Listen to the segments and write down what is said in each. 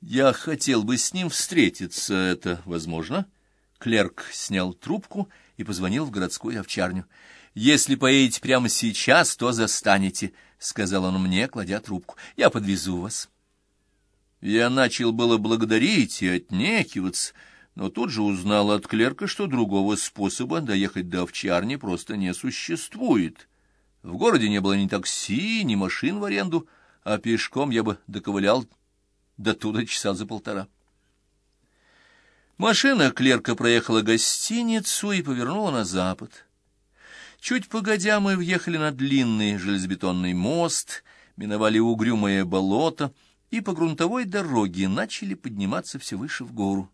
Я хотел бы с ним встретиться, это возможно? Клерк снял трубку и позвонил в городскую овчарню. «Если поедете прямо сейчас, то застанете», — сказал он мне, кладя трубку. «Я подвезу вас». Я начал было благодарить и отнекиваться, но тут же узнал от клерка, что другого способа доехать до овчарни просто не существует. В городе не было ни такси, ни машин в аренду, а пешком я бы доковылял до туда часа за полтора. Машина клерка проехала гостиницу и повернула на запад. Чуть погодя мы въехали на длинный железобетонный мост, миновали угрюмое болото и по грунтовой дороге начали подниматься все выше в гору.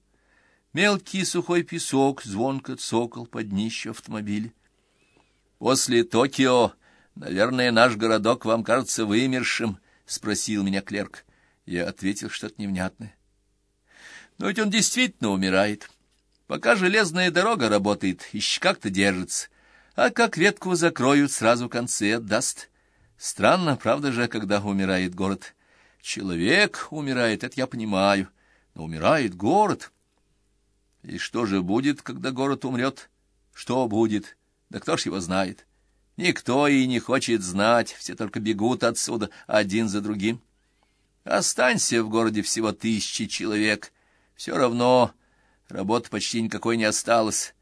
Мелкий сухой песок звонко цокал под днище автомобиля. «После Токио, наверное, наш городок вам кажется вымершим?» — спросил меня клерк. Я ответил что-то невнятное. Но ведь он действительно умирает. Пока железная дорога работает, еще как-то держится. А как ветку закроют, сразу концы отдаст. Странно, правда же, когда умирает город. Человек умирает, это я понимаю, но умирает город. И что же будет, когда город умрет? Что будет? Да кто ж его знает? Никто и не хочет знать, все только бегут отсюда один за другим. Останься в городе всего тысячи человек — все равно работы почти никакой не осталось.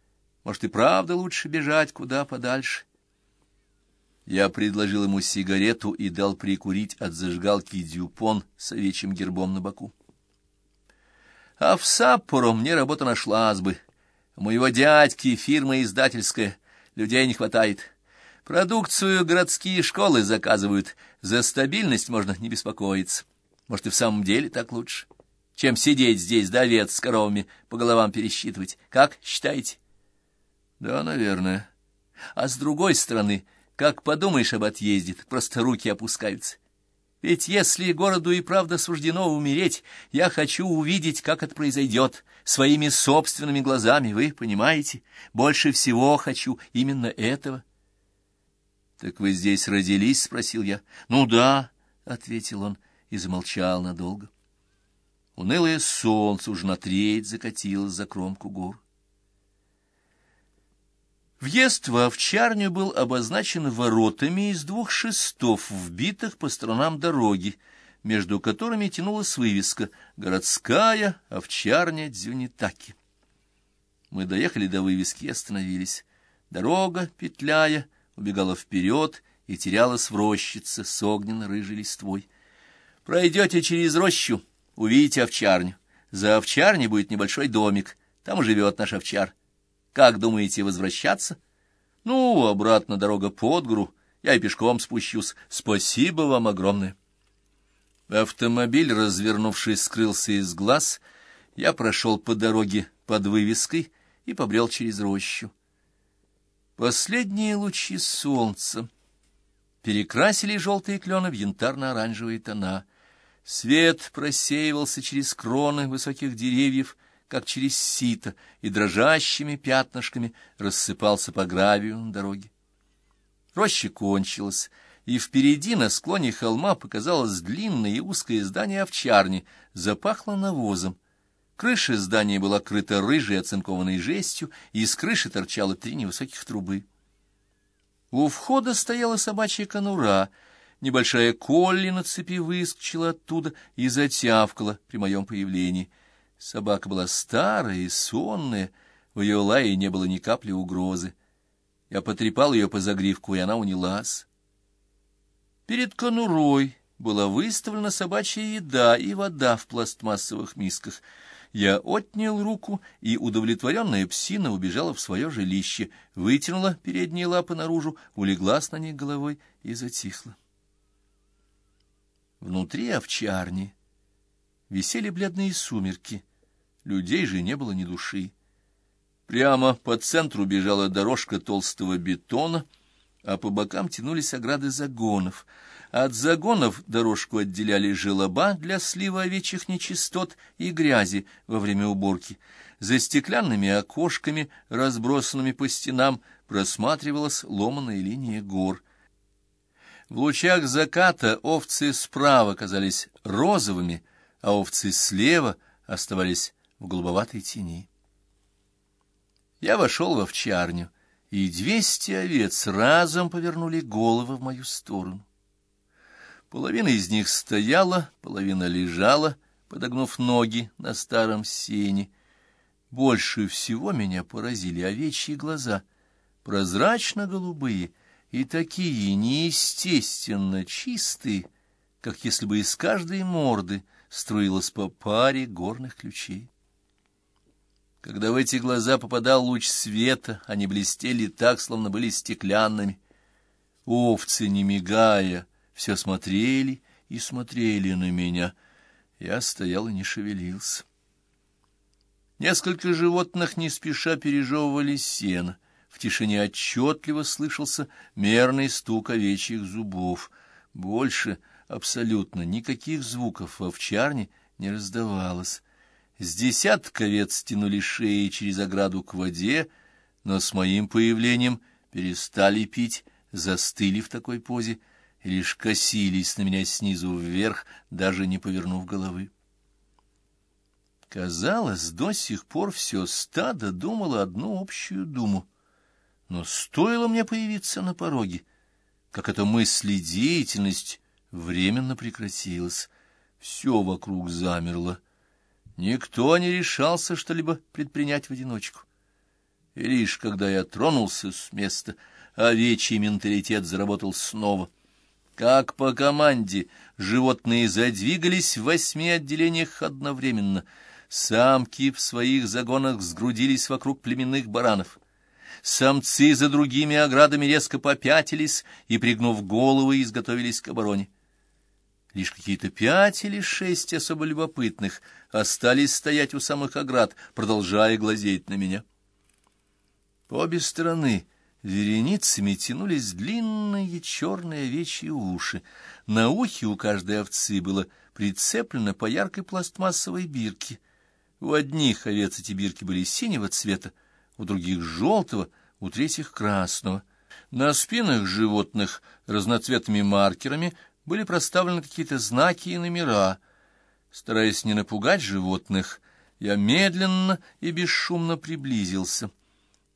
Может, и правда лучше бежать куда подальше. Я предложил ему сигарету и дал прикурить от зажигалки дюпон с овечьим гербом на боку. А в Саппоро мне работа нашлась бы. У моего дядьки фирма издательская, людей не хватает. Продукцию городские школы заказывают, за стабильность можно не беспокоиться. Может, и в самом деле так лучше чем сидеть здесь до овец с коровами по головам пересчитывать. Как считаете? Да, наверное. А с другой стороны, как подумаешь об отъезде, просто руки опускаются. Ведь если городу и правда суждено умереть, я хочу увидеть, как это произойдет, своими собственными глазами, вы понимаете? Больше всего хочу именно этого. — Так вы здесь родились? — спросил я. — Ну да, — ответил он и замолчал надолго. — Унылое солнце уже на треть закатилось за кромку гор. Въезд в овчарню был обозначен воротами из двух шестов, вбитых по сторонам дороги, между которыми тянулась вывеска «Городская овчарня Дзюнитаки». Мы доехали до вывески и остановились. Дорога, петляя, убегала вперед и терялась в рощице с огненно-рыжей листвой. «Пройдете через рощу», увидите овчарню. За овчарней будет небольшой домик, там живет наш овчар. Как думаете возвращаться? Ну, обратно дорога под гору, я и пешком спущусь. Спасибо вам огромное. Автомобиль, развернувшись, скрылся из глаз. Я прошел по дороге под вывеской и побрел через рощу. Последние лучи солнца перекрасили желтые клены в янтарно-оранжевые тона — Свет просеивался через кроны высоких деревьев, как через сито, и дрожащими пятнышками рассыпался по гравию на дороге. Роща кончилась, и впереди на склоне холма показалось длинное и узкое здание овчарни, запахло навозом. Крыша здания была крыта рыжей оцинкованной жестью, и из крыши торчало три невысоких трубы. У входа стояла собачья конура — Небольшая Колли на цепи выскочила оттуда и затявкала при моем появлении. Собака была старая и сонная, в ее лае не было ни капли угрозы. Я потрепал ее по загривку, и она унялась. Перед конурой была выставлена собачья еда и вода в пластмассовых мисках. Я отнял руку, и удовлетворенная псина убежала в свое жилище, вытянула передние лапы наружу, улеглась на них головой и затихла. Внутри овчарни висели бледные сумерки, людей же не было ни души. Прямо по центру бежала дорожка толстого бетона, а по бокам тянулись ограды загонов. От загонов дорожку отделяли желоба для слива овечьих нечистот и грязи во время уборки. За стеклянными окошками, разбросанными по стенам, просматривалась ломаная линия гор — в лучах заката овцы справа казались розовыми, а овцы слева оставались в голубоватой тени. Я вошел в овчарню, и двести овец разом повернули головы в мою сторону. Половина из них стояла, половина лежала, подогнув ноги на старом сене. Больше всего меня поразили овечьи глаза, прозрачно-голубые и такие неестественно чистые, как если бы из каждой морды струилась по паре горных ключей. Когда в эти глаза попадал луч света, они блестели так, словно были стеклянными. Овцы, не мигая, все смотрели и смотрели на меня. Я стоял и не шевелился. Несколько животных не спеша пережевывали сено. В тишине отчетливо слышался мерный стук овечьих зубов. Больше абсолютно никаких звуков в овчарне не раздавалось. С десятка овец стянули шеи через ограду к воде, но с моим появлением перестали пить, застыли в такой позе и лишь косились на меня снизу вверх, даже не повернув головы. Казалось, до сих пор все стадо думало одну общую думу. Но стоило мне появиться на пороге, как эта мысль деятельность временно прекратилась. Все вокруг замерло. Никто не решался что-либо предпринять в одиночку. И лишь когда я тронулся с места, овечий менталитет заработал снова. Как по команде животные задвигались в восьми отделениях одновременно. Самки в своих загонах сгрудились вокруг племенных баранов. Самцы за другими оградами резко попятились и, пригнув головы, изготовились к обороне. Лишь какие-то пять или шесть особо любопытных остались стоять у самых оград, продолжая глазеть на меня. По обе стороны вереницами тянулись длинные черные овечьи уши. На ухе у каждой овцы было прицеплено по яркой пластмассовой бирке. У одних овец эти бирки были синего цвета, у других — желтого, у третьих — красного. На спинах животных разноцветными маркерами были проставлены какие-то знаки и номера. Стараясь не напугать животных, я медленно и бесшумно приблизился.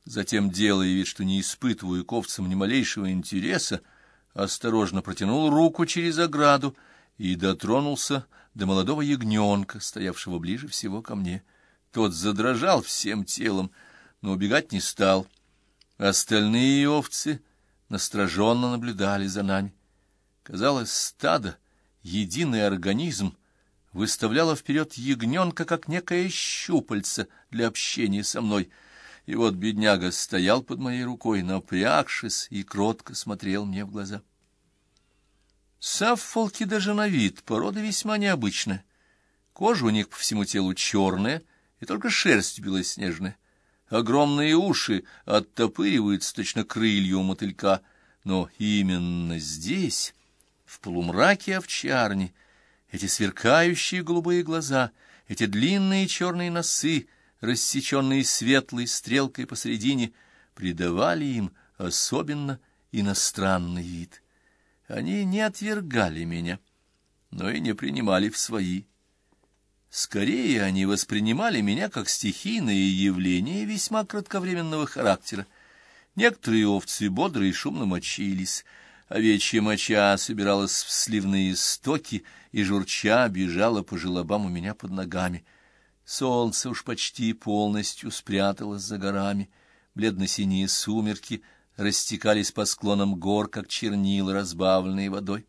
Затем, делая вид, что не испытываю к овцам ни малейшего интереса, осторожно протянул руку через ограду и дотронулся до молодого ягненка, стоявшего ближе всего ко мне. Тот задрожал всем телом, но убегать не стал. Остальные овцы настороженно наблюдали за нами. Казалось, стадо, единый организм, выставляло вперед ягненка, как некое щупальце для общения со мной. И вот бедняга стоял под моей рукой, напрягшись, и кротко смотрел мне в глаза. Саффолки даже на вид, порода весьма необычная. Кожа у них по всему телу черная, и только шерсть белоснежная. Огромные уши оттопыриваются точно крылья у мотылька, но именно здесь в полумраке овчарни, эти сверкающие голубые глаза, эти длинные черные носы, рассеченные светлой стрелкой посредине, придавали им особенно иностранный вид. Они не отвергали меня, но и не принимали в свои. Скорее, они воспринимали меня как стихийное явление весьма кратковременного характера. Некоторые овцы бодро и шумно мочились — Овечья моча собиралась в сливные стоки и, журча, бежала по желобам у меня под ногами. Солнце уж почти полностью спряталось за горами. Бледно-синие сумерки растекались по склонам гор, как чернила, разбавленные водой.